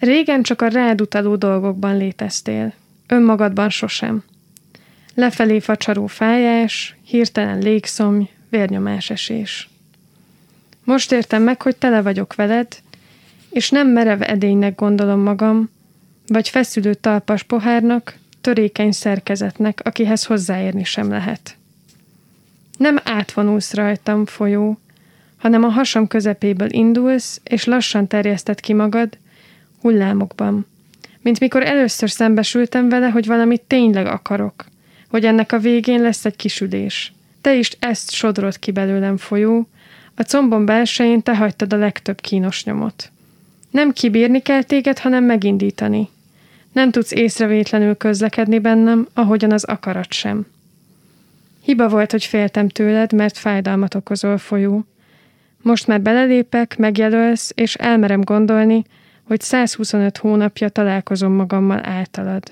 Régen csak a rád utaló dolgokban léteztél, önmagadban sosem. Lefelé facsaró fájás, hirtelen légszomj, vérnyomás esés. Most értem meg, hogy tele vagyok veled, és nem merev edénynek gondolom magam, vagy feszülő talpas pohárnak, törékeny szerkezetnek, akihez hozzáérni sem lehet. Nem átvonulsz rajtam, folyó, hanem a hasam közepéből indulsz, és lassan terjeszted ki magad, hullámokban. Mint mikor először szembesültem vele, hogy valamit tényleg akarok, hogy ennek a végén lesz egy kisüdés. Te is ezt sodrod ki belőlem folyó, a combom belsején te hagytad a legtöbb kínos nyomot. Nem kibírni kell téged, hanem megindítani. Nem tudsz észrevétlenül közlekedni bennem, ahogyan az akarat sem. Hiba volt, hogy féltem tőled, mert fájdalmat okozol folyó. Most már belelépek, megjelölsz, és elmerem gondolni, hogy 125 hónapja találkozom magammal általad.